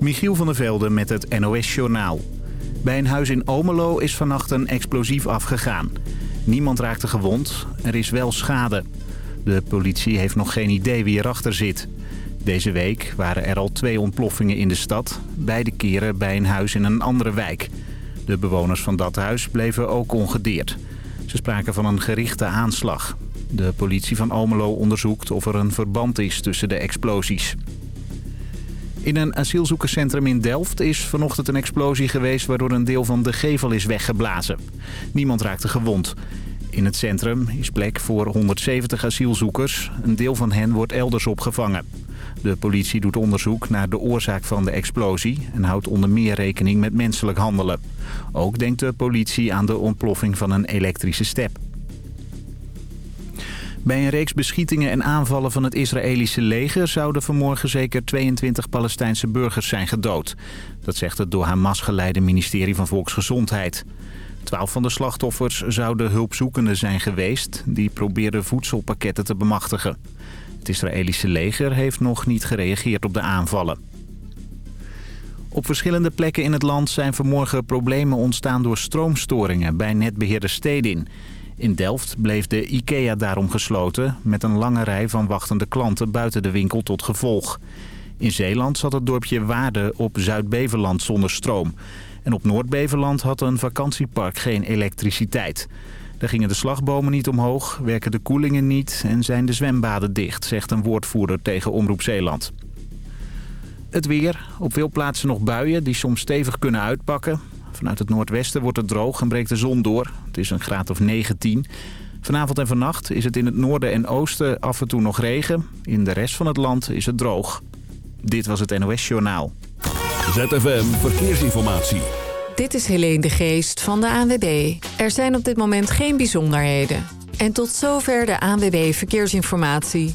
Michiel van der Velde met het NOS-journaal. Bij een huis in Omelo is vannacht een explosief afgegaan. Niemand raakte gewond, er is wel schade. De politie heeft nog geen idee wie erachter zit. Deze week waren er al twee ontploffingen in de stad. Beide keren bij een huis in een andere wijk. De bewoners van dat huis bleven ook ongedeerd. Ze spraken van een gerichte aanslag. De politie van Omelo onderzoekt of er een verband is tussen de explosies. In een asielzoekerscentrum in Delft is vanochtend een explosie geweest... waardoor een deel van de gevel is weggeblazen. Niemand raakte gewond. In het centrum is plek voor 170 asielzoekers. Een deel van hen wordt elders opgevangen. De politie doet onderzoek naar de oorzaak van de explosie... en houdt onder meer rekening met menselijk handelen. Ook denkt de politie aan de ontploffing van een elektrische step. Bij een reeks beschietingen en aanvallen van het Israëlische leger... zouden vanmorgen zeker 22 Palestijnse burgers zijn gedood. Dat zegt het door Hamas geleide ministerie van Volksgezondheid. Twaalf van de slachtoffers zouden hulpzoekenden zijn geweest... die probeerden voedselpakketten te bemachtigen. Het Israëlische leger heeft nog niet gereageerd op de aanvallen. Op verschillende plekken in het land zijn vanmorgen problemen ontstaan door stroomstoringen bij netbeheerder Stedin. In Delft bleef de IKEA daarom gesloten met een lange rij van wachtende klanten buiten de winkel tot gevolg. In Zeeland zat het dorpje Waarde op Zuid-Beverland zonder stroom. En op Noord-Beverland had een vakantiepark geen elektriciteit. Daar gingen de slagbomen niet omhoog, werken de koelingen niet en zijn de zwembaden dicht, zegt een woordvoerder tegen Omroep Zeeland. Het weer. Op veel plaatsen nog buien die soms stevig kunnen uitpakken. Vanuit het noordwesten wordt het droog en breekt de zon door. Het is een graad of 19. Vanavond en vannacht is het in het noorden en oosten af en toe nog regen. In de rest van het land is het droog. Dit was het NOS Journaal. ZFM Verkeersinformatie. Dit is Helene de Geest van de ANWB. Er zijn op dit moment geen bijzonderheden. En tot zover de ANWB Verkeersinformatie.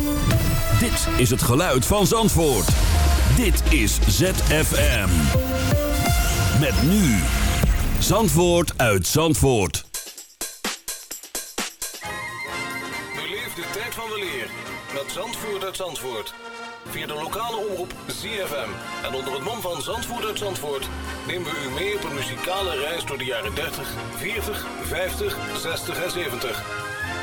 Is het geluid van Zandvoort. Dit is ZFM. Met nu. Zandvoort uit Zandvoort. Beleef de tijd van weleer met Zandvoort uit Zandvoort. Via de lokale omroep ZFM. En onder het mom van Zandvoort uit Zandvoort... nemen we u mee op een muzikale reis door de jaren 30, 40, 50, 60 en 70...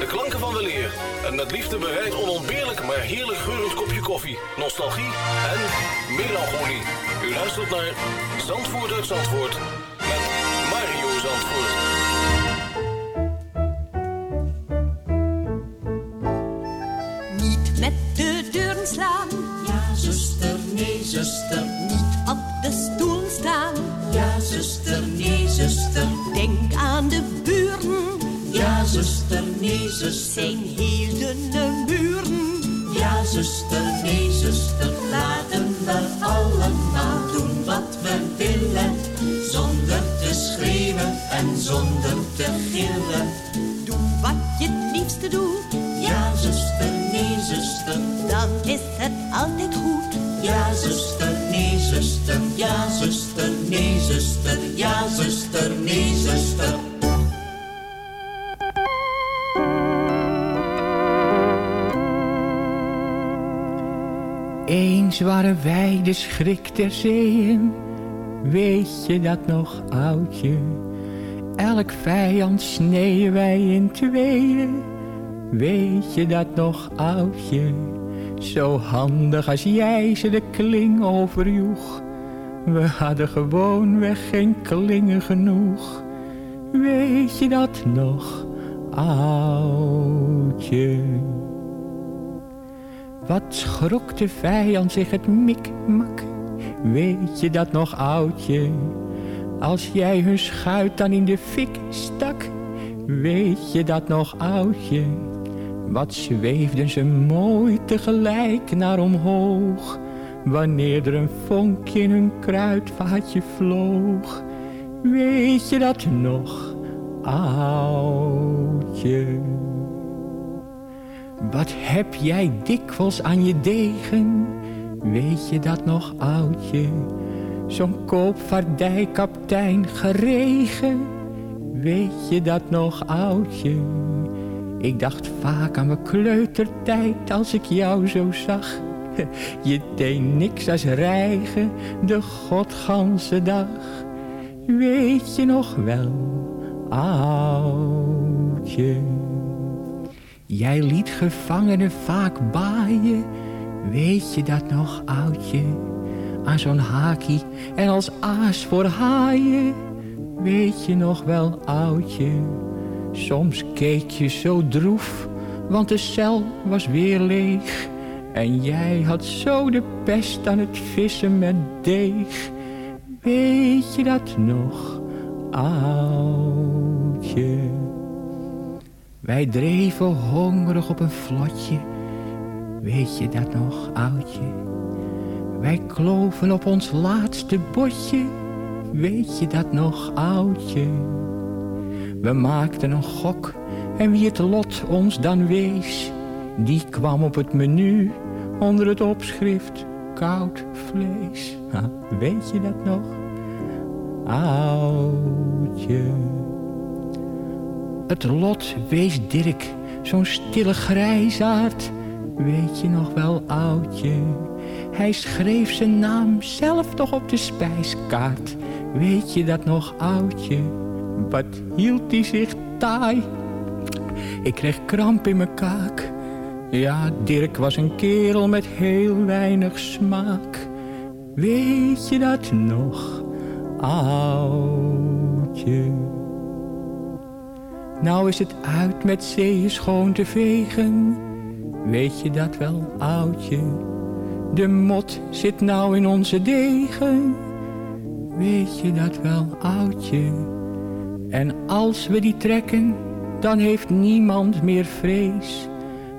De klanken van weleer. En met liefde bereid onontbeerlijk maar heerlijk geurend kopje koffie, nostalgie en melancholie. U luistert naar Zandvoort uit Zandvoort met Mario Zandvoort. Nee, schrik der zeeën, weet je dat nog, oudje? Elk vijand sneeën wij in tweeën, weet je dat nog, oudje? Zo handig als jij ze de kling overjoeg. We hadden gewoon weg geen klingen genoeg. Weet je dat nog, oudje? Wat schrok de vijand zich het mikmak? Weet je dat nog, oudje? Als jij hun schuit dan in de fik stak, weet je dat nog, oudje? Wat zweefden ze mooi tegelijk naar omhoog, wanneer er een vonkje in hun kruidvaatje vloog. Weet je dat nog, oudje? Wat heb jij dikwijls aan je degen? Weet je dat nog, oudje? Zo'n koopvaardijkaptein geregen. Weet je dat nog, oudje? Ik dacht vaak aan mijn kleutertijd als ik jou zo zag. Je deed niks als rijgen de godganse dag. Weet je nog wel, oudje? Jij liet gevangenen vaak baaien. Weet je dat nog, oudje? Aan zo'n hakie en als aas voor haaien. Weet je nog wel, oudje? Soms keek je zo droef, want de cel was weer leeg. En jij had zo de pest aan het vissen met deeg. Weet je dat nog, oudje? Wij dreven hongerig op een vlotje. Weet je dat nog, oudje? Wij kloven op ons laatste botje. Weet je dat nog, oudje? We maakten een gok en wie het lot ons dan wees, die kwam op het menu onder het opschrift koud vlees. Weet je dat nog? Oudje. Het lot wees Dirk, zo'n stille grijzaard. Weet je nog wel, oudje? Hij schreef zijn naam zelf toch op de spijskaart. Weet je dat nog, oudje? Wat hield hij zich taai? Ik kreeg kramp in mijn kaak. Ja, Dirk was een kerel met heel weinig smaak. Weet je dat nog, oudje? Nou is het uit met zeeën schoon te vegen. Weet je dat wel, oudje? De mot zit nou in onze degen. Weet je dat wel, oudje? En als we die trekken, dan heeft niemand meer vrees.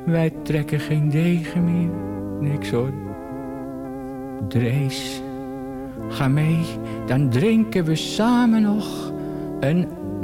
Wij trekken geen degen meer, niks hoor. Drees, ga mee, dan drinken we samen nog een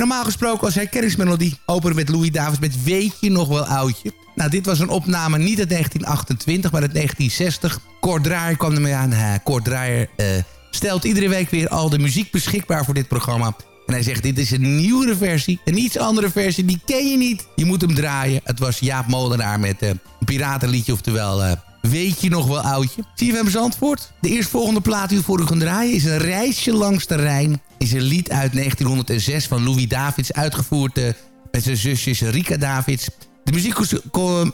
Normaal gesproken als herkenningsmelodie openen met Louis Davids met Weet je nog wel oudje? Nou, dit was een opname niet uit 1928, maar uit 1960. Kort Draaier kwam ermee aan. Kort Draaier uh, stelt iedere week weer al de muziek beschikbaar voor dit programma. En hij zegt, dit is een nieuwere versie. Een iets andere versie, die ken je niet. Je moet hem draaien. Het was Jaap Molenaar met uh, een piratenliedje, oftewel... Uh, Weet je nog wel, oudje? CFM Zandvoort. De eerstvolgende plaat die we voor u gaan draaien is een reisje langs de Rijn. Is een lied uit 1906 van Louis Davids, uitgevoerd uh, met zijn zusjes Rika Davids. De muziek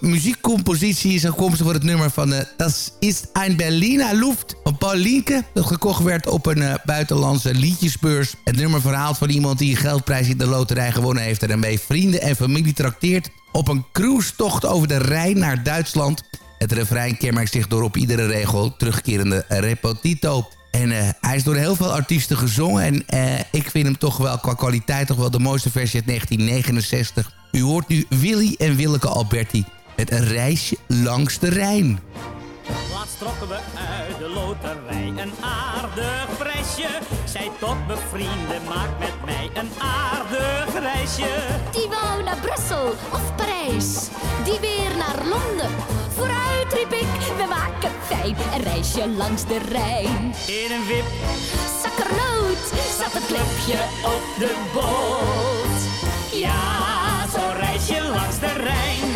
muziekcompositie is afkomstig voor het nummer van uh, Das ist ein Berliner Luft van Paul Lienke. Dat gekocht werd op een uh, buitenlandse liedjesbeurs. Het nummer verhaalt van iemand die een geldprijs in de loterij gewonnen heeft... en daarmee vrienden en familie trakteert op een cruisetocht over de Rijn naar Duitsland... Het refrein kenmerkt zich door op iedere regel terugkerende repetito. En uh, hij is door heel veel artiesten gezongen. En uh, ik vind hem toch wel qua kwaliteit toch wel de mooiste versie uit 1969. U hoort nu Willy en Willeke Alberti met een reisje langs de Rijn. Laatst trokken we uit de loterij een aardig prijsje. Zij tot bevrienden, maak met mij een aardig reisje. Die wou naar Brussel of Parijs, die weer naar Londen. Vooruit riep ik, we maken fijn een reisje langs de Rijn. In een wip, zakkernoot Zat het clubje op de boot. Ja, zo reis je langs de Rijn.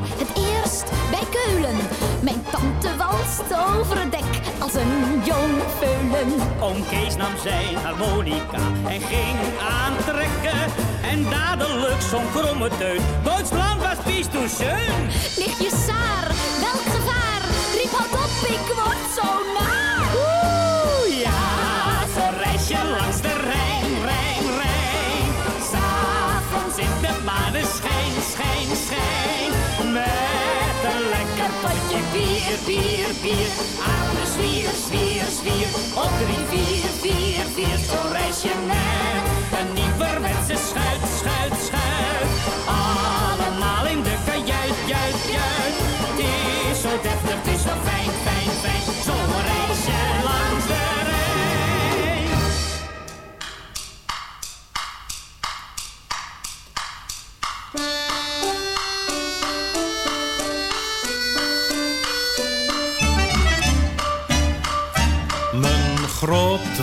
Weer. Het eerst bij Keulen. Mijn tante walst over het dek als een jong veulen. Oom Kees nam zijn harmonica en ging aantrekken. En dadelijk zo'n kromme teut. Duitsland was pies toen schön. Nichtje Saar, welk gevaar? Riep houd op, ik word zo naar. Lekker potje bier, bier, bier. Aan de zwier,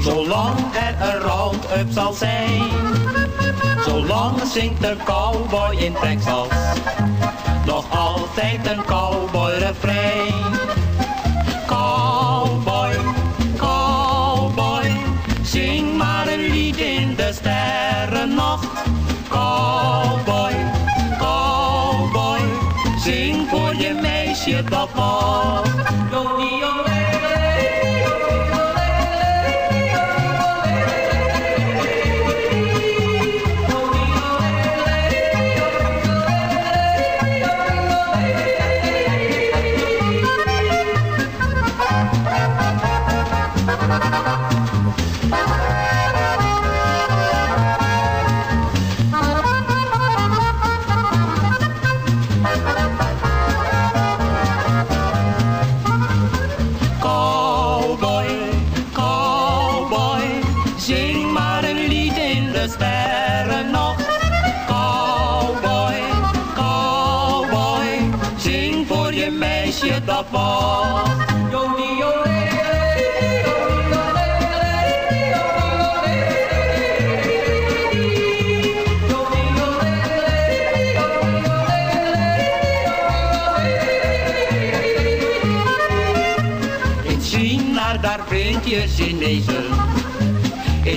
Zolang er een round-up zal zijn, zolang zingt een cowboy in Texas, nog altijd een cowboy refrein. Cowboy, cowboy, zing maar een lied in de sterrennacht. Cowboy, cowboy, zing voor je meisje dat.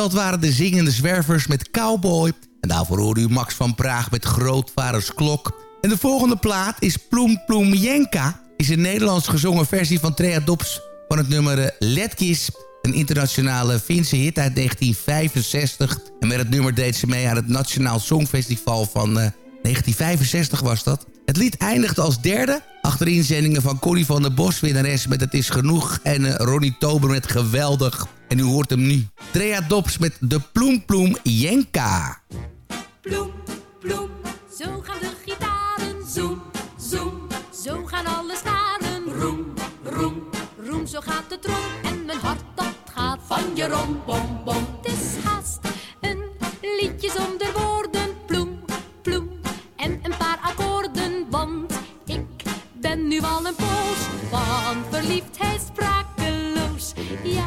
Dat waren de zingende zwervers met Cowboy. En daarvoor hoorde u Max van Praag met Grootvaders Klok. En de volgende plaat is Ploem Ploem Jenka. Is een Nederlands gezongen versie van Trea Dops van het nummer eh, Letkis. Een internationale Finse hit uit 1965. En met het nummer deed ze mee aan het Nationaal Songfestival van eh, 1965 was dat. Het lied eindigde als derde. Achter inzendingen van Connie van der Bos, winnares met Het is Genoeg. En eh, Ronnie Tober met Geweldig. En u hoort hem nu. Trea Dops met De Ploem Ploem Jenka. Ploem, ploem, zo gaan de gitaren. Zoem, zoem, zo gaan alle staren. Roem, roem, roem, zo gaat de trom. En mijn hart dat gaat van je rom, bom, bom. Het is haast een liedje zonder woorden. Ploem, ploem, en een paar akkoorden. Want ik ben nu al een poos van verliefdheid sprakeloos. Ja,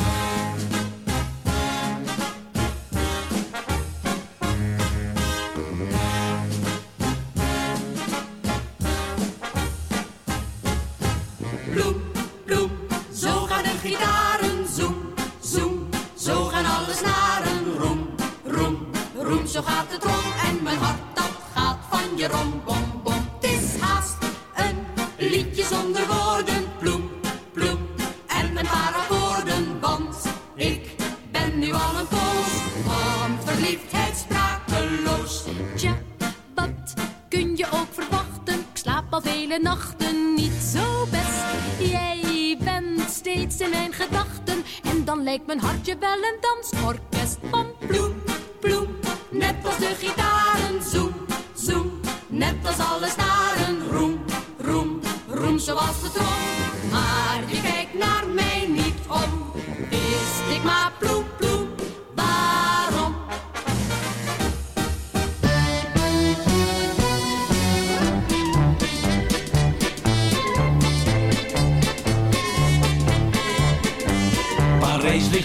Gitaren. Zoem, zoem, zo gaan alle snaren. Roem, roem, roem, zo gaat het rond. En mijn hart dat gaat van je rom, bom, bom. Het is haast een liedje zonder woorden. Bloem, bloem, en een paar akkoorden. Want ik ben nu al een poos van verliefdheid sprakeloos. Tja, wat kun je ook verwachten? Ik slaap al vele nachten niet zo best. In mijn gedachten. En dan lijkt mijn hartje wel een dansorkest van ploem, ploem. Net als de gitaren, zoem, zoem. Net als alle staren, roem, roem, roem zoals de trom. Maar je kijkt naar mij niet om. Wist ik maar ploem,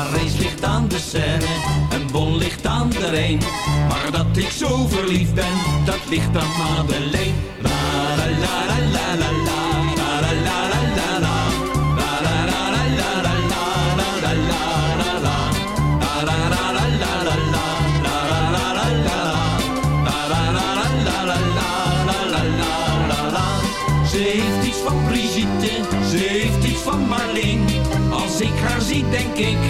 Parijs ligt aan de Seine en Bon ligt aan de Rijn. Maar dat ik zo verliefd ben, dat ligt aan Madeleine. La la la la la la la, la la la la la la. La la la la la la la, la la la la la. La la la la denk ik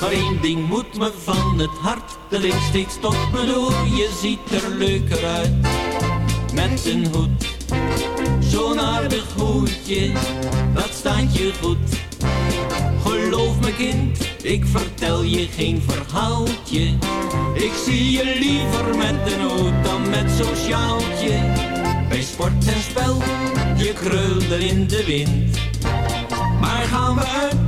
Maar één ding moet me van het hart, dat ik steeds tot me door. Je ziet er leuker uit, met een hoed. Zo'n aardig hoedje, dat staat je goed. Geloof me kind, ik vertel je geen verhaaltje. Ik zie je liever met een hoed dan met zo'n sjaaltje. Bij sport en spel, je krulde in de wind. Maar gaan we uit,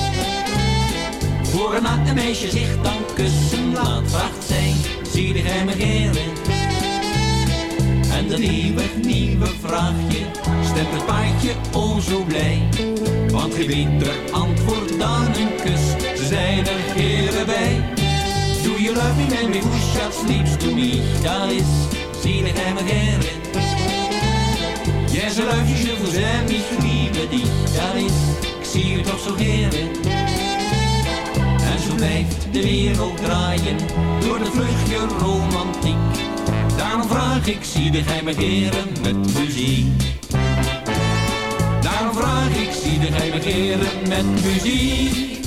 Voor een natte meisje zich dan kussen laat, vraagt zij, zie hij me heren? En dat nieuwe, nieuwe vraagje stemt het paardje o zo blij. Want geen beter antwoord dan een kus, ze zijn er heren bij. Do you love me, me who shall sleeps to me? Dat is, zie hij me heren? Yes, I love je vous aime, ich liebe dich. Dat is, ik zie je toch zo heren. Blijft de wereld draaien door de vluchtje romantiek. Daarom vraag ik, zie de geheime heren met muziek. Daarom vraag ik, zie de geheime heren met muziek.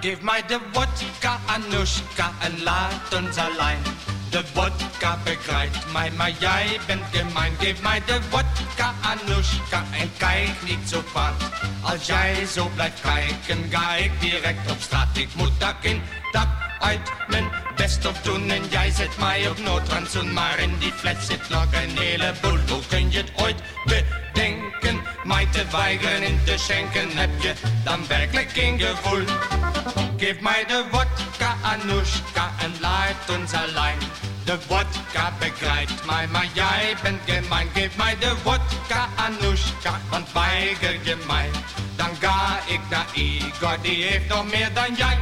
Geef mij de vodka, Anushka, en laat ons alleen. De vodka begrijpt mij, maar jij bent gemein. Geef mij de vodka, Anushka, en kijk niet zo kwaad. Als jij zo blijft kijken, ga ik direct op straat. Ik moet dak in, dak uit, mijn best op doen. En jij zet mij op noodrandzoen, maar in die fles zit nog een heleboel. Hoe kun je het ooit bedenken? Mij te weigeren in te schenken, heb je dan werkelijk geen gevoel? Geef mij de vodka, Anushka, en laat ons alleen. De vodka begrijpt mij, maar jij bent gemein. Geef mij de vodka, Anushka, want weiger je mij. Dan ga ik naar Igor, die heeft nog meer dan jij.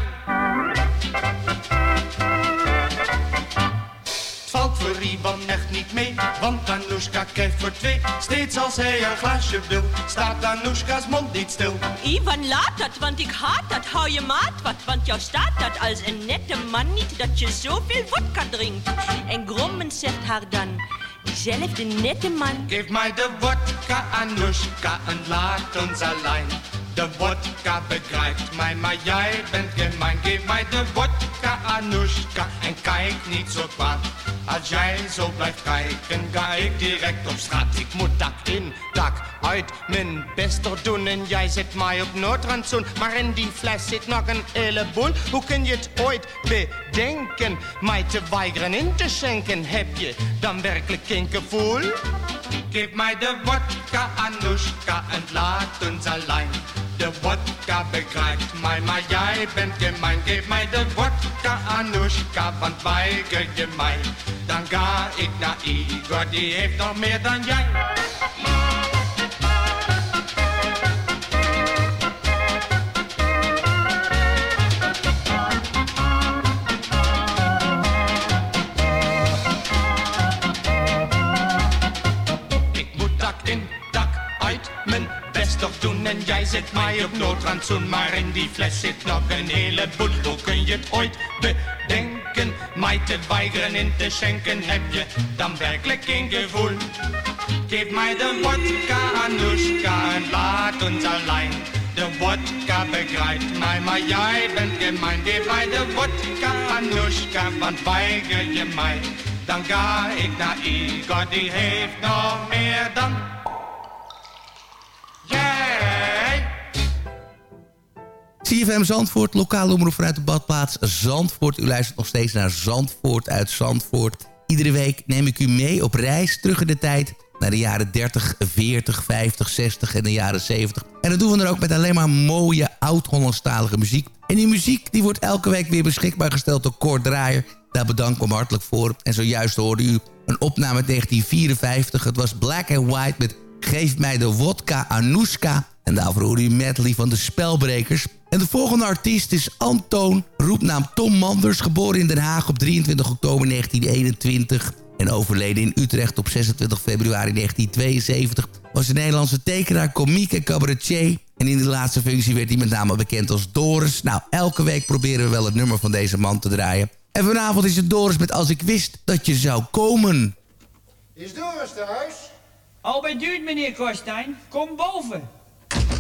Ivan echt niet mee, want Anushka krijgt voor twee. Steeds als hij een glaasje wil, staat Anushka's mond niet stil. Ivan, laat dat, want ik haat dat. Hou je maat wat, want jou staat dat als een nette man niet dat je zoveel vodka drinkt. En grommend zegt haar dan, diezelfde nette man. Geef mij de vodka, Anushka, en laat ons alleen. De vodka begrijpt mij, maar jij bent gemein. Geef mij de vodka, Anushka, en kijk niet zo kwaad. Als jij zo blijft kijken, ga ik direct op straat. Ik moet dak in, dak uit, mijn best er doen. En jij zet mij op noodrandzoen. Maar in die fles zit nog een heleboel. Hoe kun je het ooit bedenken? Mij te weigeren in te schenken, heb je dan werkelijk geen gevoel? Geef mij de vodka, Anushka, en laat ons alleen. De vodka begrijpt mij, maar jij bent gemein. Geef mij de vodka, Anushka, want weiger je mij. Dan ga ik naar Igor, die heeft nog meer dan jij. Zet mij op noodrandzoen. Maar in die fles zit nog een heleboel. Hoe kun je het bedenken? Mij te weigeren in te schenken, heb je dan werkelijk geen gevoel? Geef mij de vodka, Anushka, en laat ons alleen. De vodka begrijpt mij, maar jij bent gemein. Geef mij de vodka, Anushka, want weiger je mij. Dan ga ik naar Igor, die heeft nog meer dan... CFM Zandvoort, lokale omroep vanuit de badplaats Zandvoort. U luistert nog steeds naar Zandvoort uit Zandvoort. Iedere week neem ik u mee op reis terug in de tijd... naar de jaren 30, 40, 50, 60 en de jaren 70. En dat doen we dan ook met alleen maar mooie oud-Hollandstalige muziek. En die muziek die wordt elke week weer beschikbaar gesteld door Kort Draaier. Daar bedank ik hem hartelijk voor. En zojuist hoorde u een opname uit 1954. Het was Black and White met Geef mij de wodka Anoushka. En daarvoor hoorde u medley van de Spelbrekers. En de volgende artiest is Antoon, roepnaam Tom Manders... geboren in Den Haag op 23 oktober 1921... en overleden in Utrecht op 26 februari 1972... was een Nederlandse tekenaar, komiek en cabaretier... En in de laatste functie werd hij met name bekend als Doris. Nou, elke week proberen we wel het nummer van deze man te draaien. En vanavond is het Doris met Als ik wist dat je zou komen. Is Doris thuis? Al bij duurt, meneer Korstijn. Kom boven.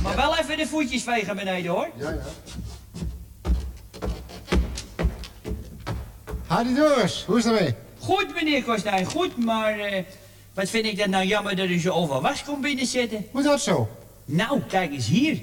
Maar wel even de voetjes vegen beneden, hoor. Ja, ja. Hadi Doris, hoe is het ermee? Goed, meneer Korstijn, goed, maar... eh, wat vind ik dat nou jammer dat u zo over was komt binnenzitten. Hoe dat zo? Nou, kijk eens hier.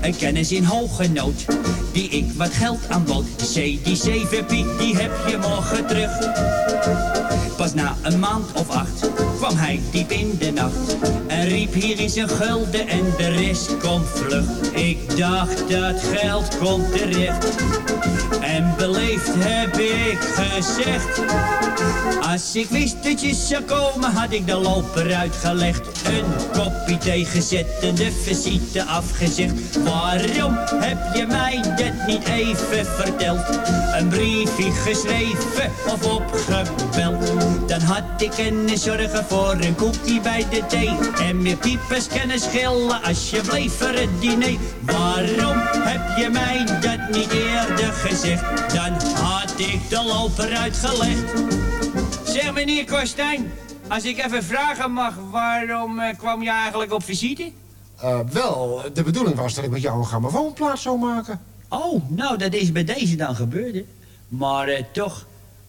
Een kennis in hoge nood, die ik wat geld aanbood. Zei die zeven piek, die heb je morgen terug. Pas na een maand of acht kwam hij diep in de nacht. Riep hier is een gulden en de rest komt vlug. Ik dacht dat geld komt terecht. En beleefd heb ik gezegd. Als ik wist dat je zou komen, had ik de loper uitgelegd. Een kopje thee gezet en de visite afgezegd. Waarom heb je mij dat niet even verteld? Een briefje geschreven of opgebeld. Dan had ik kunnen zorgen voor een koekje bij de thee. En meer piepers kunnen schillen als je bleef voor het diner. Waarom heb je mij dat niet eerder gezegd? Dan had ik de loper uitgelegd. Zeg meneer Kostijn, als ik even vragen mag, waarom eh, kwam je eigenlijk op visite? Eh, wel, de bedoeling was dat ik met jou een grammofoonplaat zou maken. Oh, nou dat is bij deze dan gebeurd. hè. Maar eh, toch,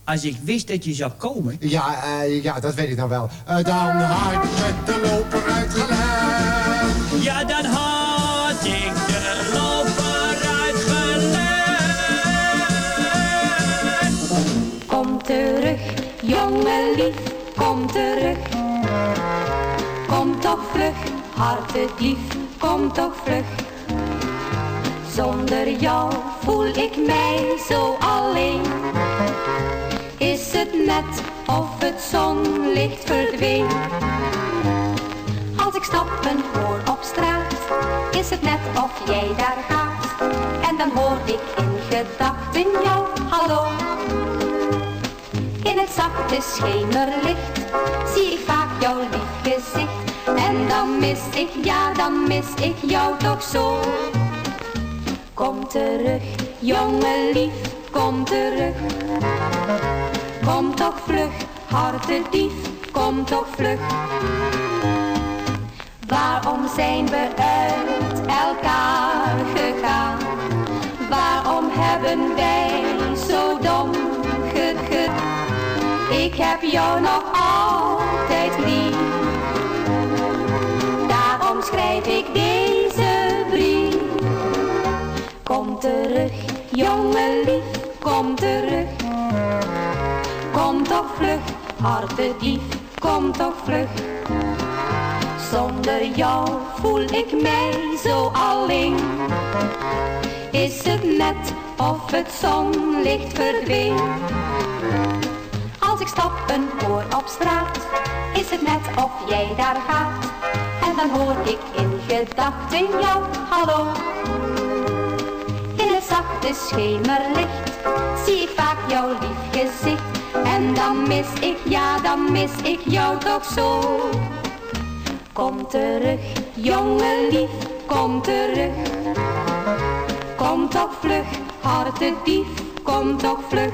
als ik wist dat je zou komen... Ja, eh, ja, dat weet ik nou wel. Eh, dan had ik met de loper uitgelegd. Ja, dan had ik de loper uitgelegd. Kom terug, jongen lief, kom terug. Kom toch vlug, hartelijk lief, kom toch vlug. Zonder jou voel ik mij zo alleen. Is het net of het zonlicht verdween? ik stappen hoor op straat, is het net of jij daar gaat. En dan hoor ik in gedachten jou, hallo. In het zachte schemerlicht zie ik vaak jouw lief gezicht. En dan mis ik, ja dan mis ik jou toch zo. Kom terug, jongen lief, kom terug. Kom toch vlug, hartedief, kom toch vlug. Waarom zijn we uit elkaar gegaan? Waarom hebben wij zo dom gegut? Ik heb jou nog altijd lief. Daarom schrijf ik deze brief. Kom terug, jongen lief, kom terug. Toch vlug, hartedief, kom toch vlug. Zonder jou voel ik mij zo alleen. Is het net of het zonlicht verdween? Als ik stappen hoor op straat, is het net of jij daar gaat. En dan hoor ik in gedachten jou, hallo. In het zachte schemerlicht zie ik vaak jouw lief gezicht. En dan mis ik, ja dan mis ik jou toch zo. Kom terug, jongen lief, kom terug. Kom toch vlug, hartedief, kom toch vlug.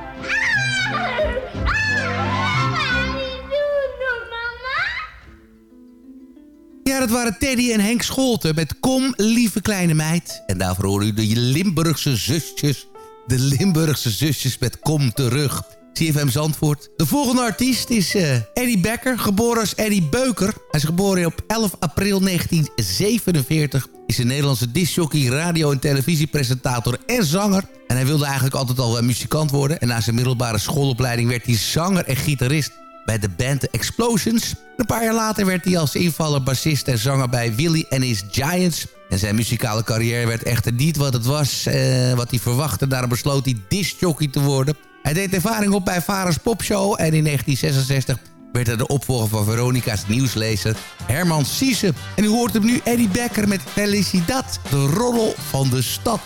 Ja, dat waren Teddy en Henk Scholten met Kom, lieve kleine meid. En daarvoor horen u de Limburgse zusjes. De Limburgse zusjes met Kom terug. CFM Zandvoort. De volgende artiest is uh, Eddie Becker, geboren als Eddie Beuker. Hij is geboren op 11 april 1947. Is een Nederlandse discjockey, radio- en televisiepresentator en zanger. En hij wilde eigenlijk altijd al uh, muzikant worden. En na zijn middelbare schoolopleiding werd hij zanger en gitarist bij de band The Explosions. Een paar jaar later werd hij als invaller, bassist en zanger bij Willy and His Giants. En zijn muzikale carrière werd echter niet wat het was, eh, wat hij verwachtte. Daarom besloot hij discjockey te worden. Hij deed ervaring op bij Varens Popshow en in 1966 werd hij de opvolger van Veronica's nieuwslezer Herman Siese. En u hoort hem nu Eddie Becker met Felicidad, de roddel van de stad.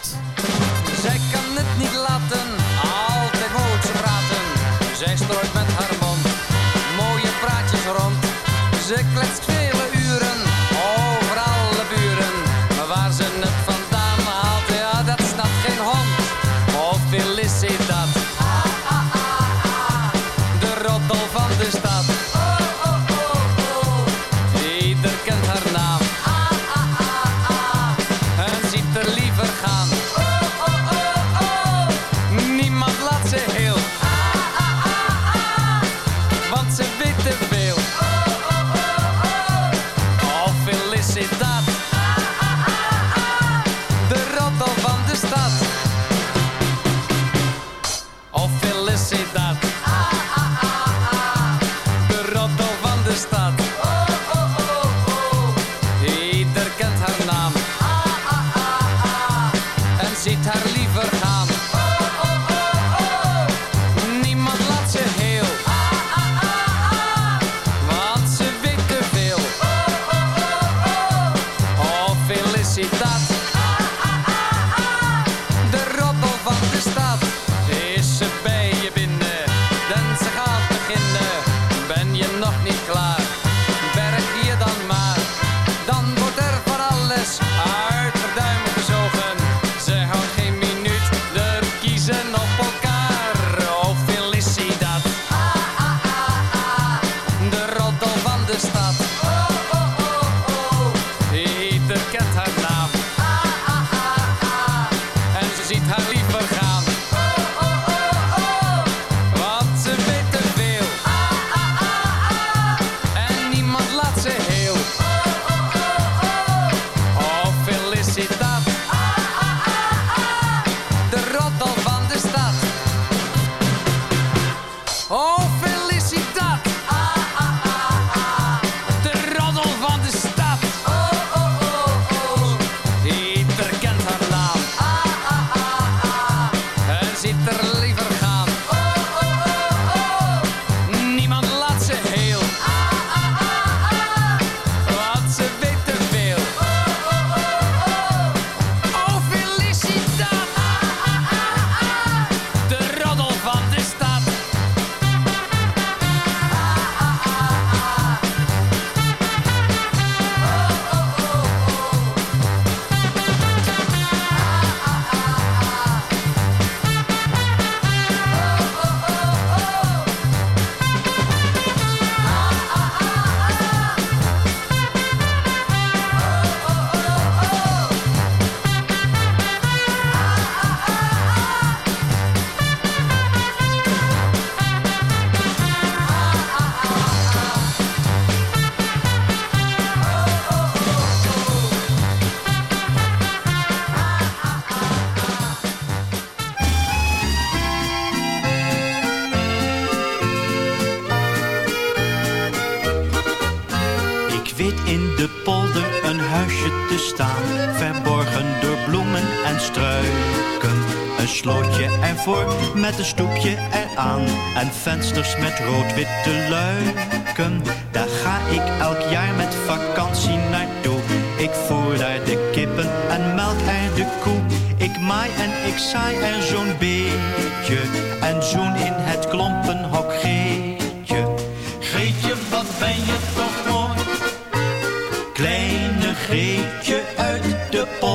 Zij kan het niet laten, altijd moet ze praten. Zij strooit met haar mond mooie praatjes rond. Ze kletst En vensters met rood-witte luiken. Daar ga ik elk jaar met vakantie naartoe. Ik voer daar de kippen en melk er de koe. Ik maai en ik saai er zo'n beetje. En zoen in het klompenhok Geetje. Geetje, wat ben je toch mooi. Kleine Geetje uit de polder,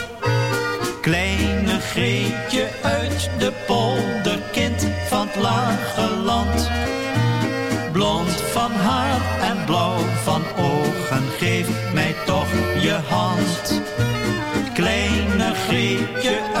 Kleine Greetje uit de polder, kind van het lage land. Blond van haar en blauw van ogen, geef mij toch je hand. Kleine Greetje uit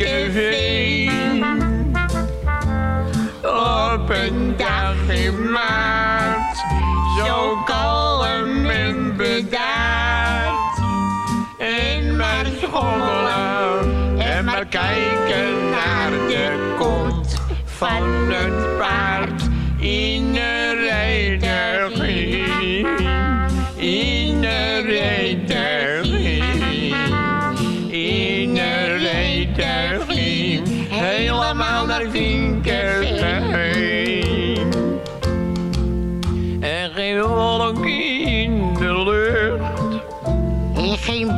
give it.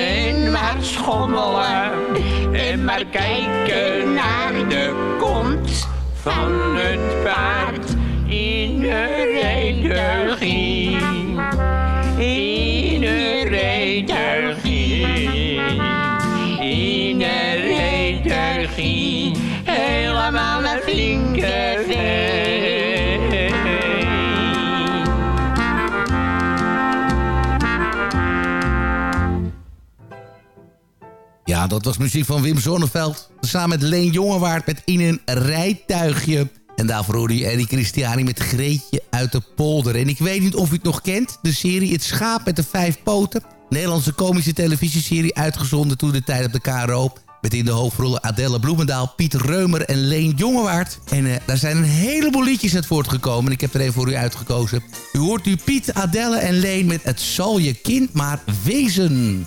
En maar schommelen en maar kijken naar de kont van het paard in de redegie. In de redegie. Dat was muziek van Wim Zonneveld. Samen met Leen Jongewaard met In een rijtuigje. En daarvoor hoorde je Eddie Christiani met Greetje uit de polder. En ik weet niet of u het nog kent. De serie Het Schaap met de Vijf Poten. Nederlandse komische televisieserie uitgezonden toen de tijd op de KRO. Met in de hoofdrollen Adelle Bloemendaal, Piet Reumer en Leen Jongewaard. En eh, daar zijn een heleboel liedjes uit voortgekomen. Ik heb er even voor u uitgekozen. U hoort nu Piet, Adelle en Leen met Het zal je kind maar wezen.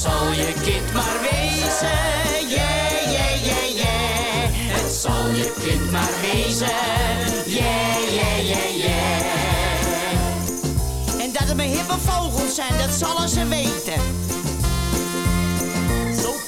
Zal je kind maar wezen. Yeah, yeah, yeah, yeah. Het zal je kind maar wezen. Yeah, yeah, yeah, yeah. En dat het mijn hippe vogels zijn, dat zullen ze weten.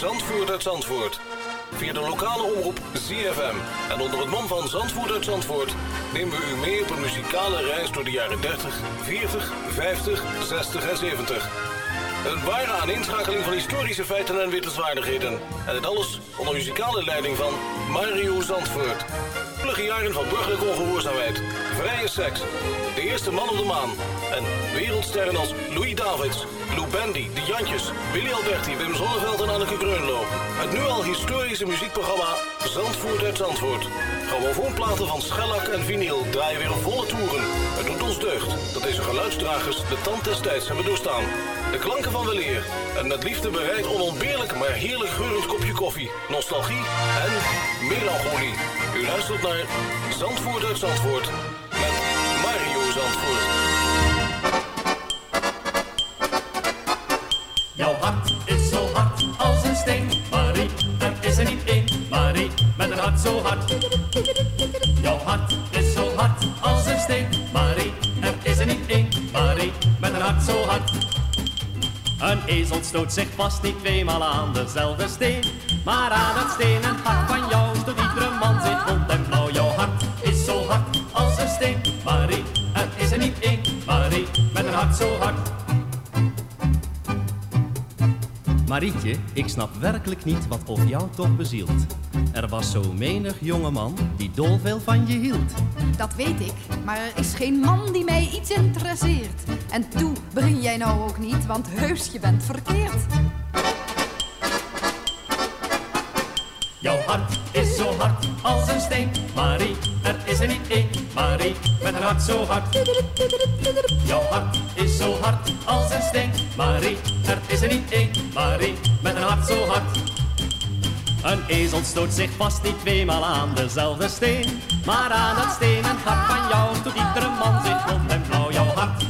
Zandvoort uit Zandvoort. Via de lokale omroep ZFM. En onder het mom van Zandvoort uit Zandvoort... nemen we u mee op een muzikale reis door de jaren 30, 40, 50, 60 en 70... Een ware aaninschakeling van historische feiten en wittelswaardigheden. En het alles onder muzikale leiding van Mario Zandvoort. Plugge jaren van burgerlijke ongehoorzaamheid, vrije seks, de eerste man op de maan... en wereldsterren als Louis Davids, Lou Bandy, De Jantjes, Willy Alberti, Wim Zonneveld en Anneke Greunlo. Het nu al historische muziekprogramma Zandvoort uit Zandvoort. Grammofoonplaten van schellak en vinyl draaien weer volle toeren. Het doet ons deugd dat deze geluidsdragers de tand des tijds hebben doorstaan. De klanken van weleer. En met liefde bereid onontbeerlijk maar heerlijk geurend kopje koffie, nostalgie en melancholie. U luistert naar Zandvoort uit Zandvoort met Mario Zandvoort. Jouw hart is zo hard als een steen, Marie. Er is er niet één, Marie, met een hart zo hard. Jouw hart is zo hard als een steen, Marie. Er is er niet één, Marie, met een hart zo hard. Een ezel stoot zich vast niet tweemaal aan dezelfde steen. Maar aan het stenen hart van jou stoot iedere man zich rond en blauw. Jouw hart is zo hard als een steen, Marie. Er is er niet één, Marie, met een hart zo hard. Marietje, ik snap werkelijk niet wat of jou toch bezielt. Er was zo menig jongeman die dolveel van je hield. Dat weet ik, maar er is geen man die mij iets interesseert. En toe begin jij nou ook niet, want heus je bent verkeerd. Jouw hart is zo hard als een steen, Marie. Er is er niet één, Marie, met een hart zo hard. Jouw hart is zo hard als een steen, Marie. Er is er niet één, Marie, met een hart zo hard. Een ezel stoot zich vast niet tweemaal aan dezelfde steen. Maar aan het stenen hart van jou stoot iedere man zich rond en blauw. Jouw hart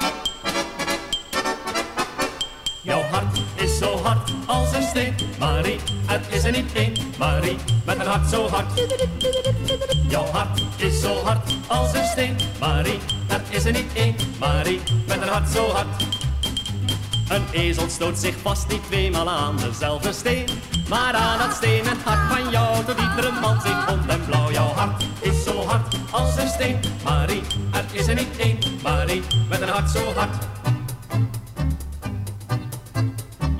Steen, Marie. Er is er niet één, Marie, met een hart zo hard. Jouw hart is zo hard als een steen, Marie. Er is er niet één, Marie, met een hart zo hard. Een ezel stoot zich vast niet tweemaal aan dezelfde steen. Maar aan dat stenen hart van jou tot iedere man zich rond en blauw. Jouw hart is zo hard als een steen, Marie. Er is er niet één, Marie, met een hart zo hard.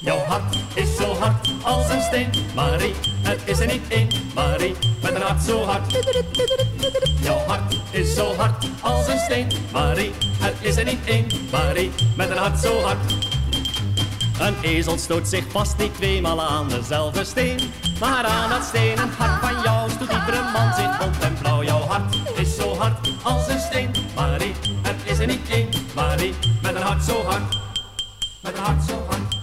Jouw hart is zo hard als een steen, Marie. Er is er niet één, Marie, met een hart zo hard. Jouw hart is zo hard als een steen, Marie. Er is er niet één, Marie, met een hart zo hard. Een ezel stoot zich vast niet tweemaal aan dezelfde steen. Maar aan dat stenen hart van jou stoot iedere man zich rond en blauw. Jouw hart is zo hard als een steen, Marie. Er is er niet één, Marie, met een hart zo hard. Met een hart zo hard.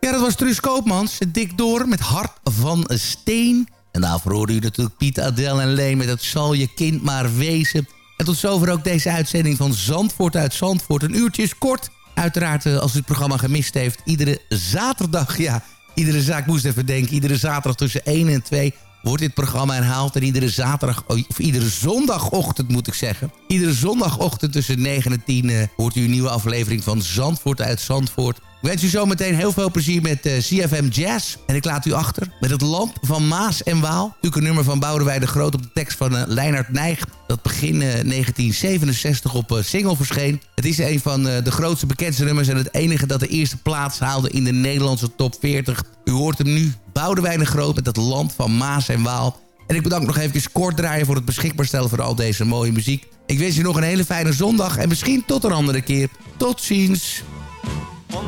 Ja, dat was Truus Koopmans. Dik door met Hart van Steen. En daarvoor hoorde u natuurlijk Piet, Adel en Leen met Het zal je kind maar wezen. En tot zover ook deze uitzending van Zandvoort uit Zandvoort. Een uurtje is kort. Uiteraard, eh, als u het programma gemist heeft, iedere zaterdag, ja, iedere zaak moest even denken. Iedere zaterdag tussen 1 en 2 wordt dit programma herhaald. En iedere zaterdag, of iedere zondagochtend moet ik zeggen. Iedere zondagochtend tussen 9 en 10 eh, hoort u een nieuwe aflevering van Zandvoort uit Zandvoort. Ik wens u zometeen heel veel plezier met eh, CFM Jazz. En ik laat u achter met het lamp van Maas en Waal. Natuurlijk een nummer van Boudewijn de Groot op de tekst van uh, Leinhard Nijg. Dat begin eh, 1967 op eh, single verscheen. Het is een van eh, de grootste bekendste nummers... en het enige dat de eerste plaats haalde in de Nederlandse top 40. U hoort hem nu, Boudewijn de Groot met het lamp van Maas en Waal. En ik bedank nog even kort draaien voor het beschikbaar stellen van al deze mooie muziek. Ik wens u nog een hele fijne zondag en misschien tot een andere keer. Tot ziens.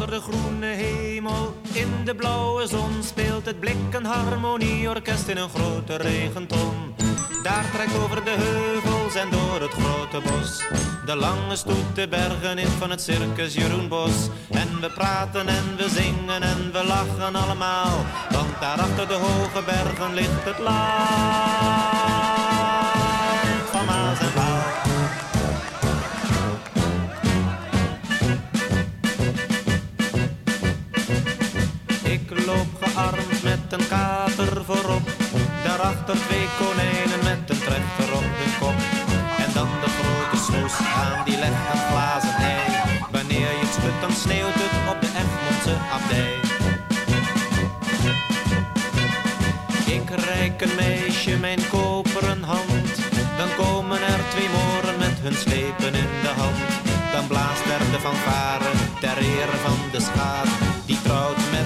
De groene hemel, in de blauwe zon speelt het blik een harmonieorkest in een grote regenton. Daar trekt over de heuvels en door het grote bos de lange stoet de bergen in van het circus Jeroen Bos. En we praten en we zingen en we lachen allemaal, want daar achter de hoge bergen ligt het land met een kater voorop. Daarachter twee konijnen met een trechter op hun kop. En dan de grote snoes aan die legt een glazen ei. Wanneer je het dan sneeuwt het op de Egmondse abdij. Ik reik een meisje mijn koperen hand. Dan komen er twee moren met hun slepen in de hand. Dan blaast er de fanfare ter ere van de schaar. Die trouwt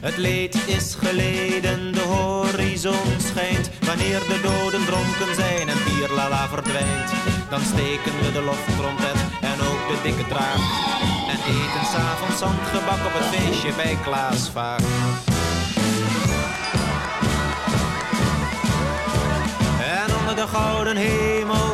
Het leed is geleden, de horizon schijnt. Wanneer de doden dronken zijn en bierlala verdwijnt. Dan steken we de loftrompet en ook de dikke draak. En eten s'avonds zandgebak op het feestje bij Klaas Vaak. En onder de gouden hemel,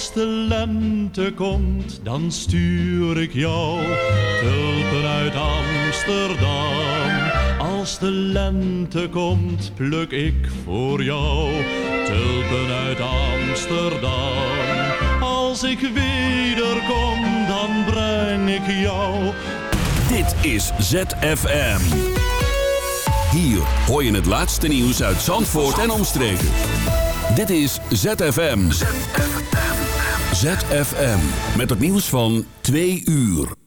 Als de lente komt, dan stuur ik jou tulpen uit Amsterdam. Als de lente komt, pluk ik voor jou tulpen uit Amsterdam. Als ik wederkom, dan breng ik jou. Dit is ZFM. Hier hoor je het laatste nieuws uit Zandvoort en omstreken. Dit is ZFM. ZFM. Met het nieuws van twee uur.